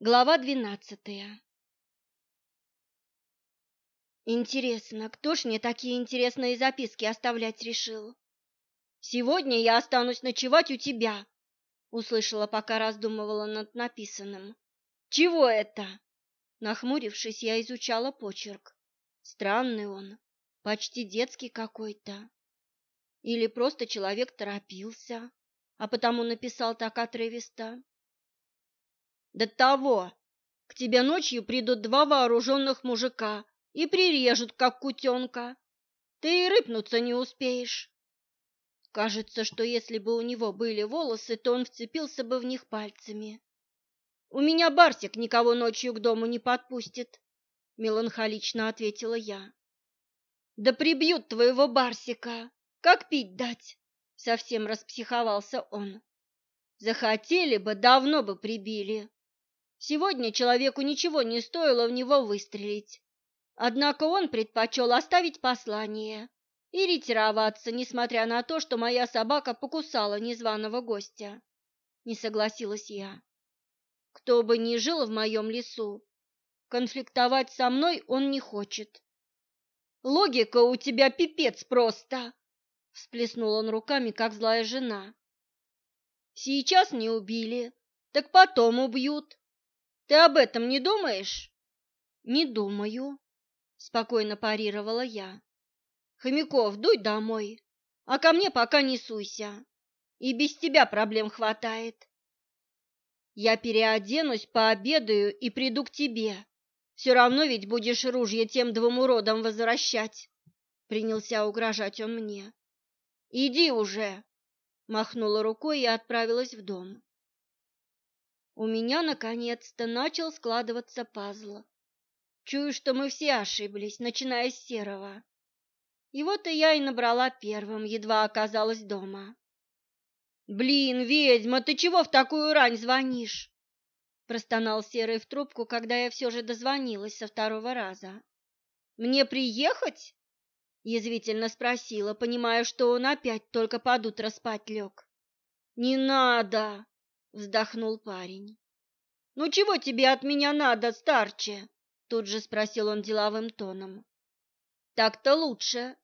Глава двенадцатая. Интересно, кто ж мне такие интересные записки оставлять решил? Сегодня я останусь ночевать у тебя, услышала, пока раздумывала над написанным. Чего это? Нахмурившись, я изучала почерк. Странный он, почти детский какой-то. Или просто человек торопился, а потому написал так отрывисто. До того, к тебе ночью придут два вооруженных мужика и прирежут, как кутенка. Ты и рыпнуться не успеешь. Кажется, что если бы у него были волосы, то он вцепился бы в них пальцами. У меня Барсик никого ночью к дому не подпустит, меланхолично ответила я. Да прибьют твоего Барсика, как пить дать? Совсем распсиховался он. Захотели бы, давно бы прибили. Сегодня человеку ничего не стоило в него выстрелить. Однако он предпочел оставить послание и ретироваться, несмотря на то, что моя собака покусала незваного гостя. Не согласилась я. Кто бы ни жил в моем лесу, конфликтовать со мной он не хочет. Логика у тебя пипец просто, всплеснул он руками, как злая жена. Сейчас не убили, так потом убьют. Ты об этом не думаешь? Не думаю, спокойно парировала я. Хомяков, дуй домой, а ко мне пока не суйся. И без тебя проблем хватает. Я переоденусь, пообедаю и приду к тебе. Все равно ведь будешь ружье тем двум уродам возвращать. Принялся угрожать он мне. Иди уже, махнула рукой и отправилась в дом у меня наконец-то начал складываться пазл. Чую, что мы все ошиблись, начиная с серого. И я и набрала первым, едва оказалась дома. «Блин, ведьма, ты чего в такую рань звонишь?» Простонал Серый в трубку, когда я все же дозвонилась со второго раза. «Мне приехать?» Язвительно спросила, понимая, что он опять только под утро спать лег. «Не надо!» Вздохнул парень. Ну чего тебе от меня надо, старче? Тут же спросил он деловым тоном. Так-то лучше,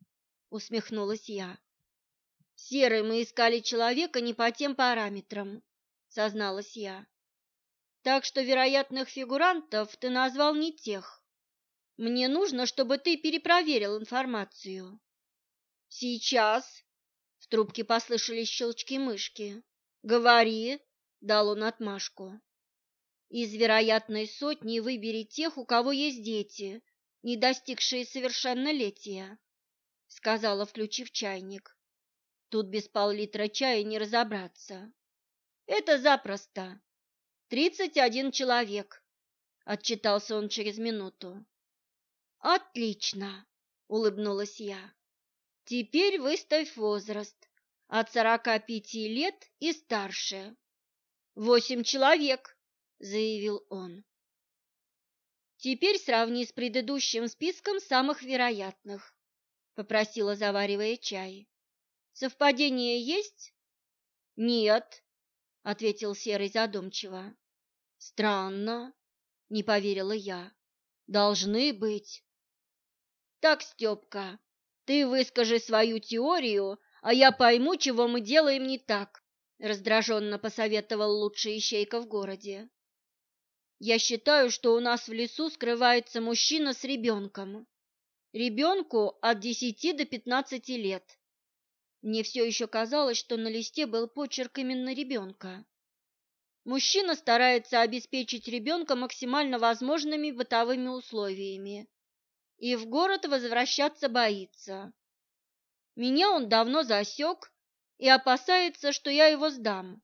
усмехнулась я. Серый мы искали человека не по тем параметрам, созналась я. Так что вероятных фигурантов ты назвал не тех. Мне нужно, чтобы ты перепроверил информацию. Сейчас в трубке послышались щелчки мышки. Говори, дал он отмашку. Из вероятной сотни выбери тех, у кого есть дети, не достигшие совершеннолетия, сказала, включив чайник. Тут без пол-литра чая не разобраться. Это запросто. Тридцать один человек, отчитался он через минуту. Отлично, улыбнулась я. Теперь выставь возраст от сорока пяти лет и старше. «Восемь человек», — заявил он. «Теперь сравни с предыдущим списком самых вероятных», — попросила, заваривая чай. «Совпадение есть?» «Нет», — ответил Серый задумчиво. «Странно», — не поверила я. «Должны быть». «Так, Степка, ты выскажи свою теорию, а я пойму, чего мы делаем не так раздраженно посоветовал лучший ищейка в городе. Я считаю, что у нас в лесу скрывается мужчина с ребенком. Ребенку от десяти до пятнадцати лет. Мне все еще казалось, что на листе был почерк именно ребенка. Мужчина старается обеспечить ребенка максимально возможными бытовыми условиями и в город возвращаться боится. Меня он давно засек и опасается, что я его сдам,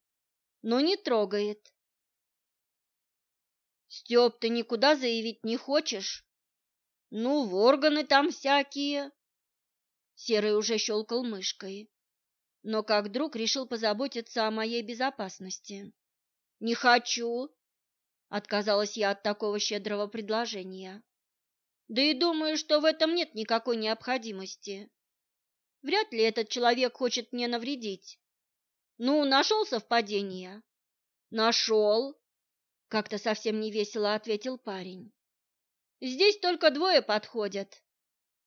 но не трогает. Степ, ты никуда заявить не хочешь? Ну, в органы там всякие. Серый уже щелкал мышкой, но как друг решил позаботиться о моей безопасности. Не хочу, отказалась я от такого щедрого предложения. Да и думаю, что в этом нет никакой необходимости. Вряд ли этот человек хочет мне навредить. Ну, нашел совпадение? Нашел. как-то совсем невесело ответил парень. Здесь только двое подходят,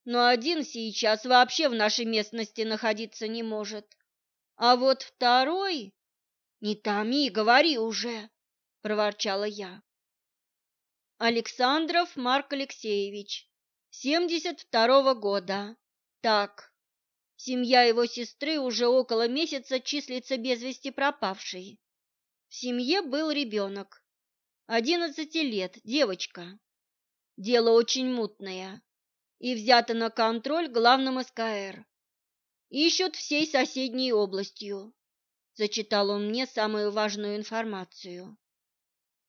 но один сейчас вообще в нашей местности находиться не может. А вот второй... Не томи, говори уже, проворчала я. Александров Марк Алексеевич, 72-го года. Так, семья его сестры уже около месяца числится без вести пропавшей. В семье был ребенок, 11 лет, девочка. Дело очень мутное и взято на контроль главным СКР. Ищут всей соседней областью. Зачитал он мне самую важную информацию.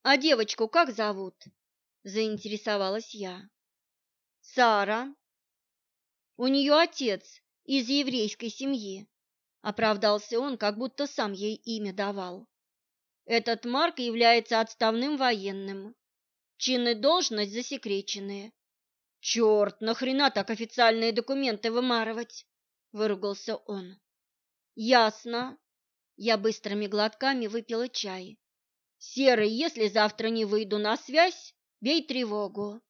А девочку как зовут? Заинтересовалась я. Сара. У нее отец из еврейской семьи. Оправдался он, как будто сам ей имя давал. Этот Марк является отставным военным. Чин и должность засекреченные. Черт, нахрена так официальные документы вымарывать? Выругался он. Ясно. Я быстрыми глотками выпила чай. Серый, если завтра не выйду на связь, бей тревогу.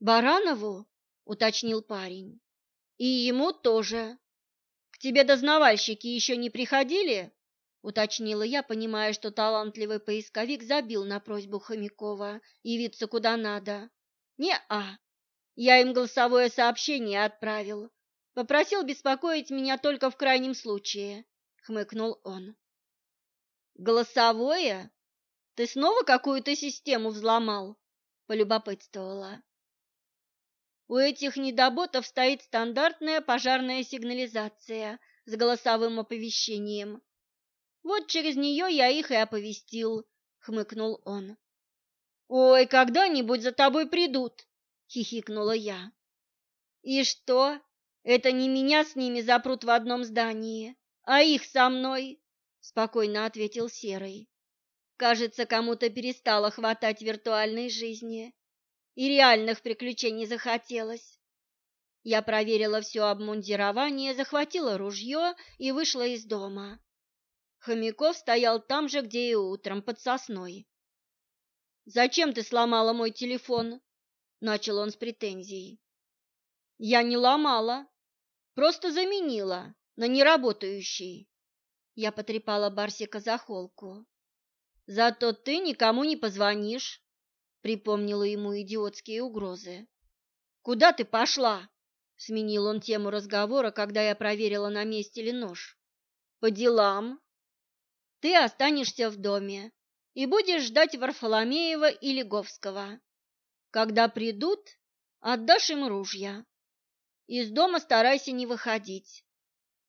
Баранову? Уточнил парень. И ему тоже. К тебе дознавальщики еще не приходили? уточнила я, понимая, что талантливый поисковик забил на просьбу Хомякова явиться куда надо. Не-а. Я им голосовое сообщение отправил. Попросил беспокоить меня только в крайнем случае, хмыкнул он. Голосовое? Ты снова какую-то систему взломал? полюбопытствовала. У этих недоботов стоит стандартная пожарная сигнализация с голосовым оповещением. Вот через нее я их и оповестил, хмыкнул он. Ой, когда-нибудь за тобой придут, хихикнула я. И что? Это не меня с ними запрут в одном здании, а их со мной, спокойно ответил Серый. Кажется, кому-то перестало хватать виртуальной жизни, и реальных приключений захотелось. Я проверила все обмундирование, захватила ружье и вышла из дома. Хомяков стоял там же, где и утром, под сосной. «Зачем ты сломала мой телефон?» — начал он с претензией. «Я не ломала, просто заменила на неработающий». Я потрепала Барсика за холку. «Зато ты никому не позвонишь», — припомнила ему идиотские угрозы. «Куда ты пошла?» — сменил он тему разговора, когда я проверила, на месте ли нож. «По делам», ты останешься в доме и будешь ждать Варфоломеева и Леговского. Когда придут, отдашь им ружья. Из дома старайся не выходить.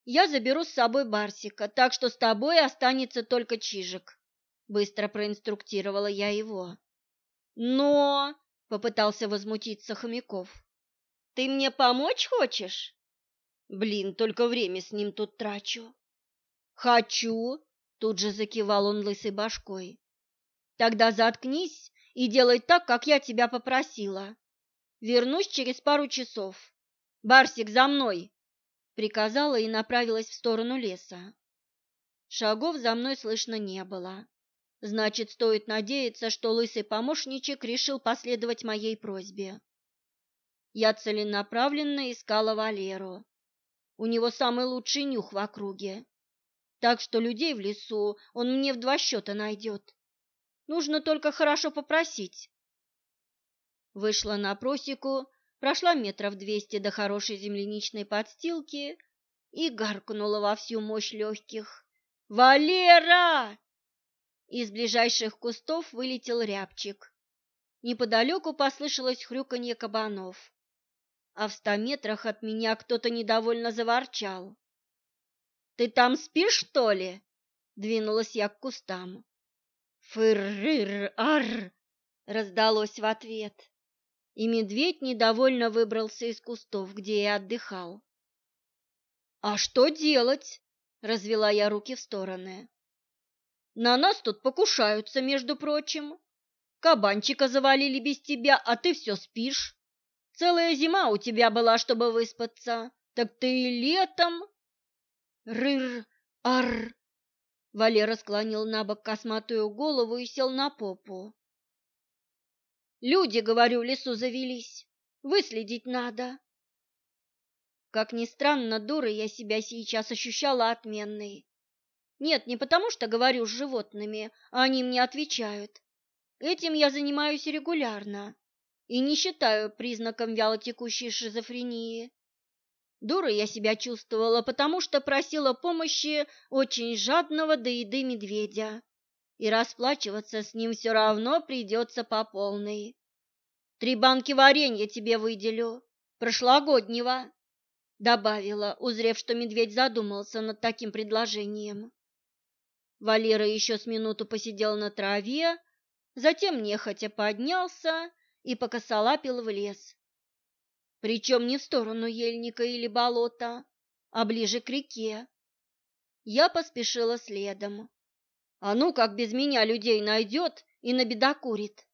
Я заберу с собой Барсика, так что с тобой останется только Чижик. Быстро проинструктировала я его. Но, попытался возмутиться Хомяков. Ты мне помочь хочешь? Блин, только время с ним тут трачу. Хочу, Тут же закивал он лысой башкой. Тогда заткнись и делай так, как я тебя попросила. Вернусь через пару часов. Барсик, за мной, приказала и направилась в сторону леса. Шагов за мной слышно не было. Значит, стоит надеяться, что лысый помощничек решил последовать моей просьбе. Я целенаправленно искала Валеру. У него самый лучший нюх в округе так что людей в лесу он мне в два счета найдет. Нужно только хорошо попросить. Вышла на просеку, прошла метров двести до хорошей земляничной подстилки и гаркнула во всю мощь легких. «Валера!» Из ближайших кустов вылетел рябчик. Неподалеку послышалось хрюканье кабанов, а в ста метрах от меня кто-то недовольно заворчал. Ты там спишь, что ли? Двинулась я к кустам. Фыр-рыр-ар! раздалось в ответ. И медведь недовольно выбрался из кустов, где я отдыхал. А что делать? развела я руки в стороны. На нас тут покушаются, между прочим. Кабанчика завалили без тебя, а ты все спишь. Целая зима у тебя была, чтобы выспаться. Так ты и летом Рыр, ар. Валера склонил на бок косматую голову и сел на попу. Люди, говорю, в лесу завелись. Выследить надо. Как ни странно, дурой я себя сейчас ощущала отменной. Нет, не потому что говорю с животными, а они мне отвечают. Этим я занимаюсь регулярно и не считаю признаком вялотекущей шизофрении. Дурой я себя чувствовала, потому что просила помощи очень жадного до еды медведя, и расплачиваться с ним все равно придется по полной. Три банки варенья тебе выделю, прошлогоднего, добавила, узрев, что медведь задумался над таким предложением. Валера еще с минуту посидел на траве, затем нехотя поднялся и покосолапил в лес. Причем не в сторону ельника или болота, а ближе к реке. Я поспешила следом. А ну, как без меня людей найдет и набедокурит.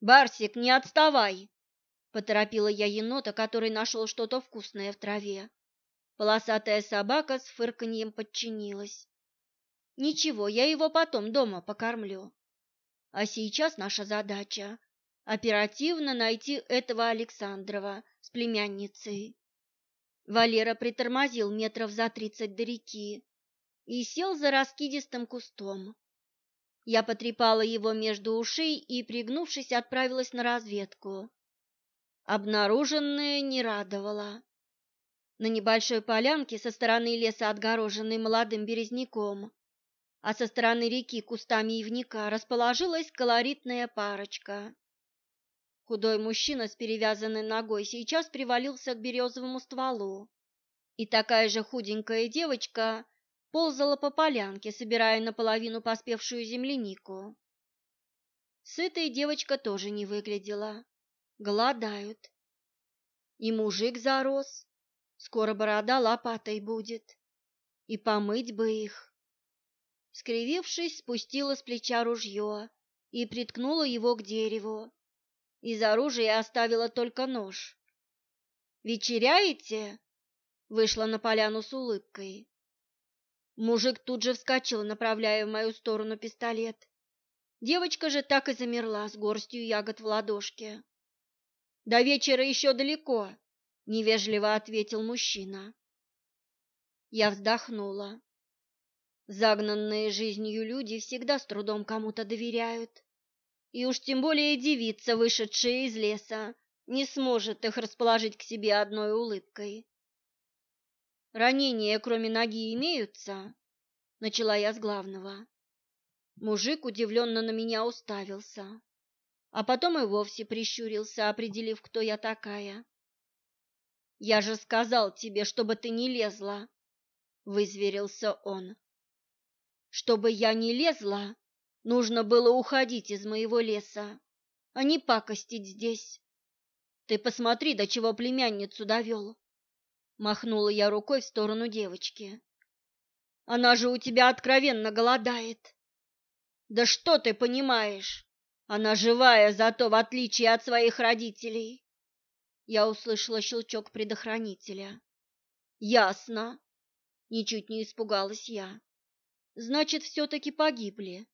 «Барсик, не отставай!» — поторопила я енота, который нашел что-то вкусное в траве. Полосатая собака с фырканьем подчинилась. Ничего, я его потом дома покормлю. А сейчас наша задача — оперативно найти этого Александрова с племянницей. Валера притормозил метров за тридцать до реки и сел за раскидистым кустом. Я потрепала его между ушей и, пригнувшись, отправилась на разведку. Обнаруженное не радовало. На небольшой полянке со стороны леса, отгороженной молодым березняком, а со стороны реки кустами ивника расположилась колоритная парочка. Худой мужчина с перевязанной ногой сейчас привалился к березовому стволу, и такая же худенькая девочка ползала по полянке, собирая наполовину поспевшую землянику. Сытая девочка тоже не выглядела. Голодают. И мужик зарос. Скоро борода лопатой будет. И помыть бы их. Скривившись, спустила с плеча ружье и приткнула его к дереву. Из оружия оставила только нож. «Вечеряете?» Вышла на поляну с улыбкой. Мужик тут же вскочил, направляя в мою сторону пистолет. Девочка же так и замерла с горстью ягод в ладошке. «До вечера еще далеко», — невежливо ответил мужчина. Я вздохнула. Загнанные жизнью люди всегда с трудом кому-то доверяют. И уж тем более девица, вышедшая из леса, не сможет их расположить к себе одной улыбкой. Ранения, кроме ноги, имеются? Начала я с главного. Мужик удивленно на меня уставился, а потом и вовсе прищурился, определив, кто я такая. «Я же сказал тебе, чтобы ты не лезла!» — вызверился он. Чтобы я не лезла, нужно было уходить из моего леса, а не пакостить здесь. Ты посмотри, до чего племянницу довел. Махнула я рукой в сторону девочки. Она же у тебя откровенно голодает. Да что ты понимаешь? Она живая, зато в отличие от своих родителей. Я услышала щелчок предохранителя. Ясно. Ничуть не испугалась я. Значит, все-таки погибли,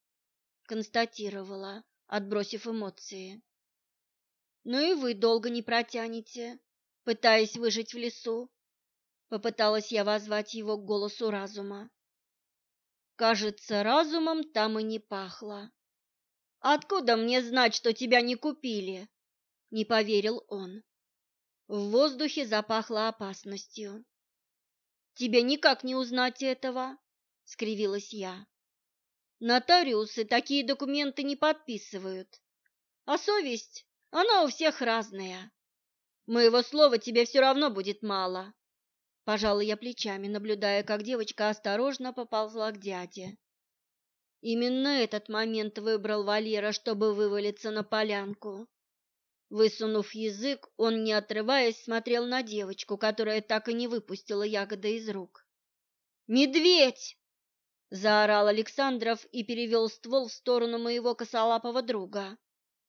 констатировала, отбросив эмоции. Ну и вы долго не протянете, пытаясь выжить в лесу. Попыталась я возвать его к голосу разума. Кажется, разумом там и не пахло. Откуда мне знать, что тебя не купили? Не поверил он. В воздухе запахло опасностью. Тебе никак не узнать этого, — скривилась я. «Нотариусы такие документы не подписывают, а совесть, она у всех разная. Моего слова тебе все равно будет мало». Пожала я плечами, наблюдая, как девочка осторожно поползла к дяде. Именно этот момент выбрал Валера, чтобы вывалиться на полянку. Высунув язык, он, не отрываясь, смотрел на девочку, которая так и не выпустила ягоды из рук. «Медведь!» Заорал Александров и перевел ствол в сторону моего косолапого друга.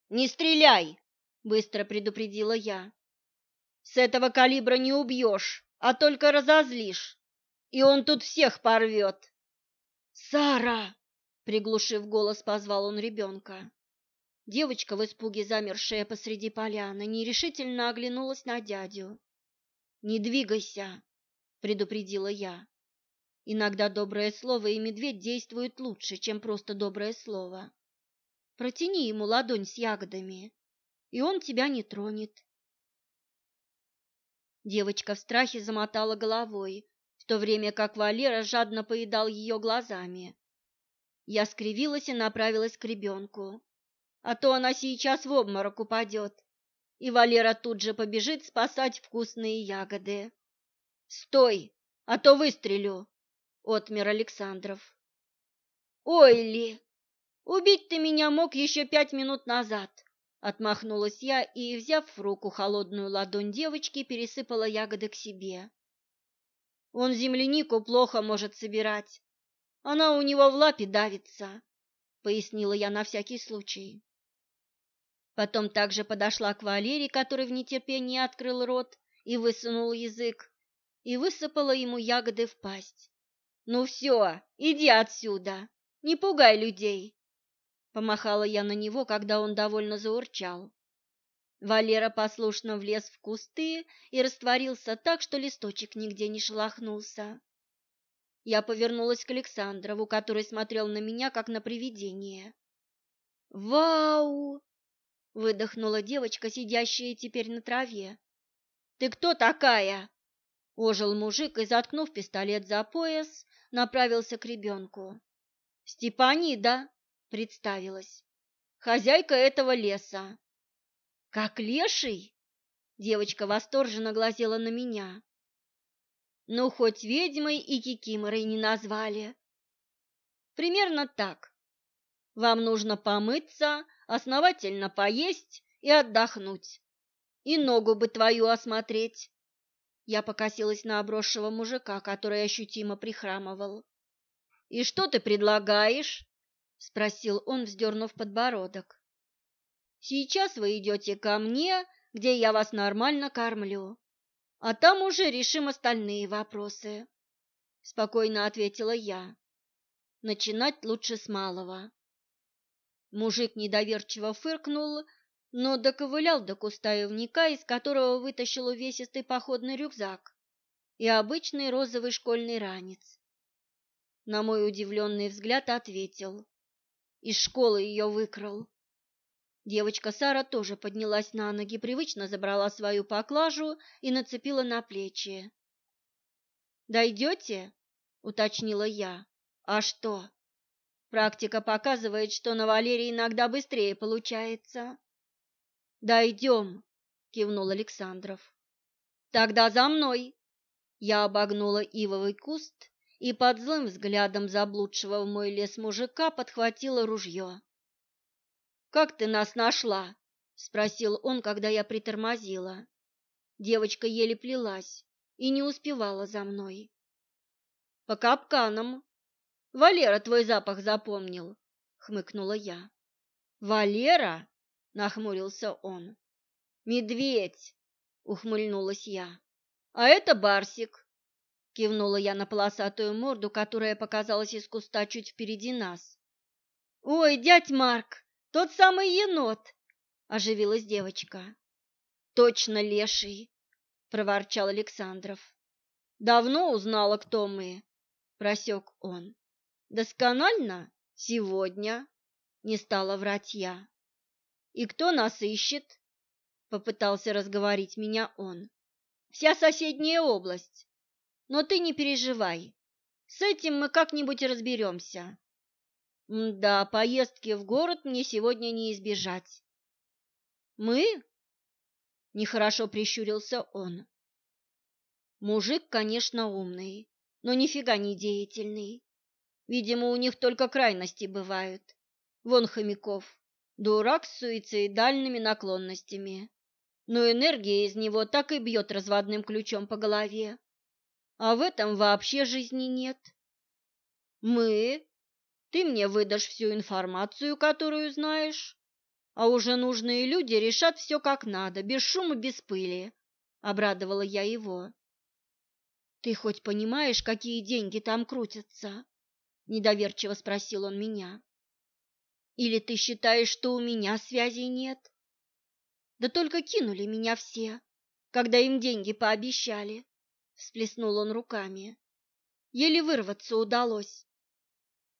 Не стреляй, быстро предупредила я. С этого калибра не убьешь, а только разозлишь, и он тут всех порвет. Сара! Приглушив голос, позвал он ребенка. Девочка в испуге, замершая посреди поляны, нерешительно оглянулась на дядю. «Не двигайся!» — предупредила я. Иногда доброе слово и медведь действуют лучше, чем просто доброе слово. Протяни ему ладонь с ягодами, и он тебя не тронет. Девочка в страхе замотала головой, в то время как Валера жадно поедал ее глазами. Я скривилась и направилась к ребенку, а то она сейчас в обморок упадет, и Валера тут же побежит спасать вкусные ягоды. «Стой, а то выстрелю!» — отмер Александров. «Ой, Ли, убить ты меня мог еще пять минут назад!» Отмахнулась я и, взяв в руку холодную ладонь девочки, пересыпала ягоды к себе. Он землянику плохо может собирать. Она у него в лапе давится, пояснила я на всякий случай. Потом также подошла к Валерии, который в нетерпении открыл рот и высунул язык, и высыпала ему ягоды в пасть. «Ну все, иди отсюда, не пугай людей!» Помахала я на него, когда он довольно заурчал. Валера послушно влез в кусты и растворился так, что листочек нигде не шелохнулся. Я повернулась к Александрову, который смотрел на меня, как на привидение. «Вау!» — выдохнула девочка, сидящая теперь на траве. «Ты кто такая?» — ожил мужик и, заткнув пистолет за пояс, направился к ребенку. «Степанида!» представилась. Хозяйка этого леса. Как леший? Девочка восторженно глазела на меня. Ну, хоть ведьмой и кикиморой не назвали. Примерно так. Вам нужно помыться, основательно поесть и отдохнуть. И ногу бы твою осмотреть. Я покосилась на обросшего мужика, который ощутимо прихрамывал. «И что ты предлагаешь?» — спросил он, вздернув подбородок. «Сейчас вы идете ко мне, где я вас нормально кормлю, а там уже решим остальные вопросы», — спокойно ответила я. «Начинать лучше с малого». Мужик недоверчиво фыркнул, но доковылял до куста ивника, из которого вытащил увесистый походный рюкзак и обычный розовый школьный ранец. На мой удивленный взгляд ответил. Из школы ее выкрал. Девочка Сара тоже поднялась на ноги, привычно забрала свою поклажу и нацепила на плечи. «Дойдете?» — уточнила я. «А что?» Практика показывает, что на Валерии иногда быстрее получается. «Дойдем», — кивнул Александров. «Тогда за мной!» Я обогнула ивовый куст и под злым взглядом заблудшего в мой лес мужика подхватила ружье. «Как ты нас нашла?» — спросил он, когда я притормозила. Девочка еле плелась и не успевала за мной. «По капканам. Валера твой запах запомнил», — хмыкнула я. «Валера?» — нахмурился он. «Медведь!» — ухмыльнулась я. «А это Барсик. Кивнула я на полосатую морду, которая показалась из куста чуть впереди нас. «Ой, дядь Марк, тот самый енот!» – оживилась девочка. «Точно леший!» – проворчал Александров. «Давно узнала, кто мы?» – просек он. «Досконально? Сегодня?» – не стала врать я. «И кто нас ищет?» – попытался разговорить меня он. «Вся соседняя область. Но ты не переживай. С этим мы как-нибудь разберемся. Да, поездки в город мне сегодня не избежать. Мы? Нехорошо прищурился он. Мужик, конечно, умный, но нифига не деятельный. Видимо, у них только крайности бывают. Вон хомяков. Дурак с суицидальными наклонностями. Но энергия из него так и бьет разводным ключом по голове а в этом вообще жизни нет. Мы? Ты мне выдашь всю информацию, которую знаешь, а уже нужные люди решат все как надо, без шума, без пыли, — обрадовала я его. Ты хоть понимаешь, какие деньги там крутятся? Недоверчиво спросил он меня. Или ты считаешь, что у меня связей нет? Да только кинули меня все, когда им деньги пообещали. Всплеснул он руками. Еле вырваться удалось.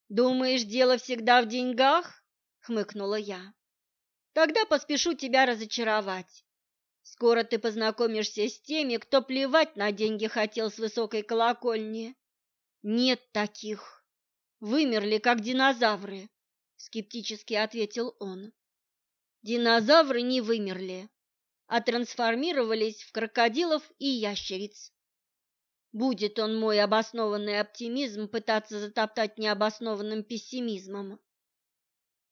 Думаешь, дело всегда в деньгах? Хмыкнула я. Тогда поспешу тебя разочаровать. Скоро ты познакомишься с теми, кто плевать на деньги хотел с высокой колокольни. Нет таких. Вымерли, как динозавры, скептически ответил он. Динозавры не вымерли, а трансформировались в крокодилов и ящериц. Будет он мой обоснованный оптимизм пытаться затоптать необоснованным пессимизмом.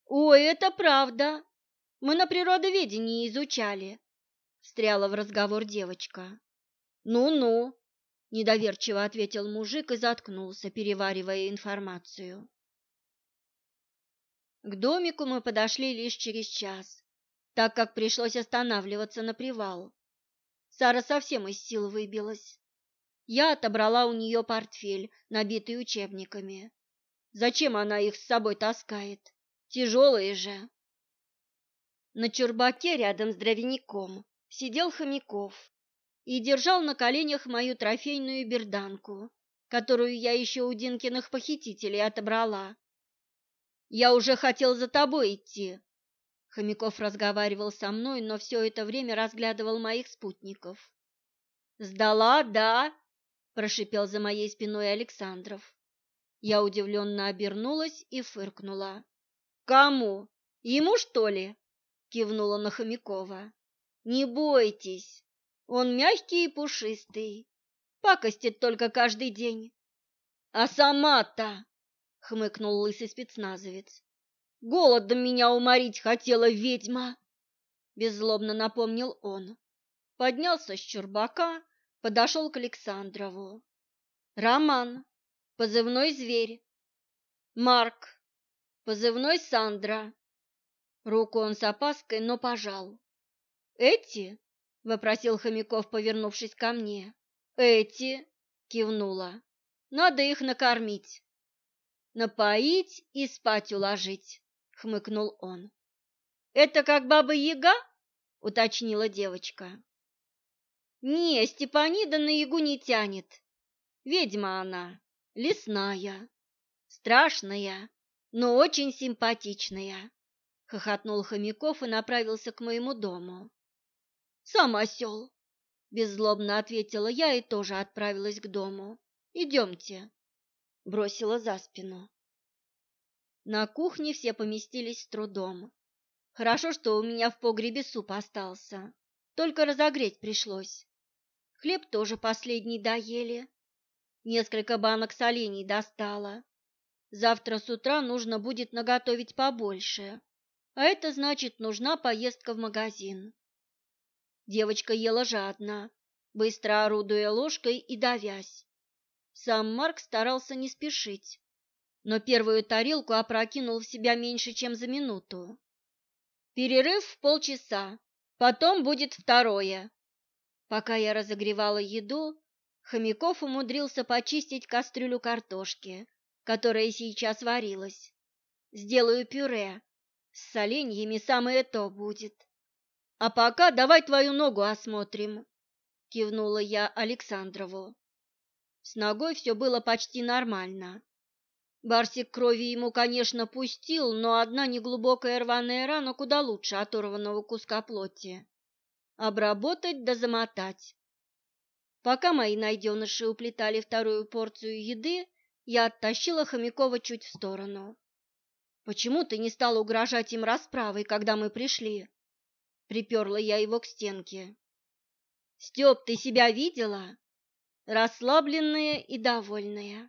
Ой, это правда. Мы на природоведении изучали, встряла в разговор девочка. Ну-ну, недоверчиво ответил мужик и заткнулся, переваривая информацию. К домику мы подошли лишь через час, так как пришлось останавливаться на привал. Сара совсем из сил выбилась. Я отобрала у нее портфель, набитый учебниками. Зачем она их с собой таскает? Тяжелые же. На чурбаке рядом с дровяником сидел Хомяков и держал на коленях мою трофейную берданку, которую я еще у Динкиных похитителей отобрала. «Я уже хотел за тобой идти», Хомяков разговаривал со мной, но все это время разглядывал моих спутников. «Сдала, да?» – прошипел за моей спиной Александров. Я удивленно обернулась и фыркнула. «Кому? Ему, что ли?» кивнула на Хомякова. Не бойтесь, он мягкий и пушистый, пакостит только каждый день. А сама-то, хмыкнул лысый спецназовец, голодом меня уморить хотела ведьма, беззлобно напомнил он. Поднялся с чурбака, подошел к Александрову. Роман, позывной зверь. Марк, позывной Сандра. Руку он с опаской, но пожал. «Эти?» — вопросил Хомяков, повернувшись ко мне. «Эти?» — кивнула. «Надо их накормить». «Напоить и спать уложить», — хмыкнул он. «Это как баба-яга?» — уточнила девочка. «Не, Степанида на ягу не тянет. Ведьма она, лесная, страшная, но очень симпатичная хохотнул Хомяков и направился к моему дому. Сам осел, беззлобно ответила я и тоже отправилась к дому. Идемте, бросила за спину. На кухне все поместились с трудом. Хорошо, что у меня в погребе суп остался, только разогреть пришлось. Хлеб тоже последний доели. Несколько банок солений достала. Завтра с утра нужно будет наготовить побольше. А это значит, нужна поездка в магазин. Девочка ела жадно, быстро орудуя ложкой и давясь. Сам Марк старался не спешить, но первую тарелку опрокинул в себя меньше, чем за минуту. Перерыв в полчаса, потом будет второе. Пока я разогревала еду, Хомяков умудрился почистить кастрюлю картошки, которая сейчас варилась. Сделаю пюре, с соленьями самое то будет. А пока давай твою ногу осмотрим, кивнула я Александрову. С ногой все было почти нормально. Барсик крови ему, конечно, пустил, но одна неглубокая рваная рана куда лучше оторванного куска плоти. Обработать да замотать. Пока мои найденыши уплетали вторую порцию еды, я оттащила Хомякова чуть в сторону. Почему ты не стала угрожать им расправой, когда мы пришли? Приперла я его к стенке. Степ, ты себя видела? Расслабленная и довольная.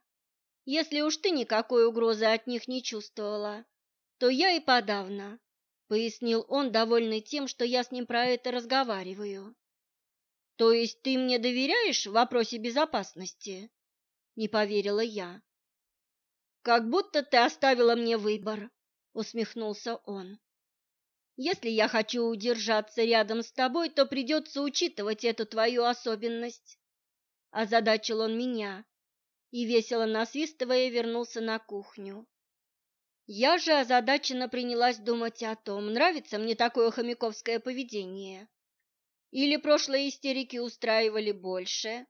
Если уж ты никакой угрозы от них не чувствовала, то я и подавно, пояснил он, довольный тем, что я с ним про это разговариваю. То есть ты мне доверяешь в вопросе безопасности? Не поверила я. Как будто ты оставила мне выбор, усмехнулся он. Если я хочу удержаться рядом с тобой, то придется учитывать эту твою особенность. Озадачил он меня. и, весело насвистывая, вернулся на кухню. Я же озадаченно принялась думать о том, нравится мне такое хомяковское поведение. Или прошлые истерики устраивали больше,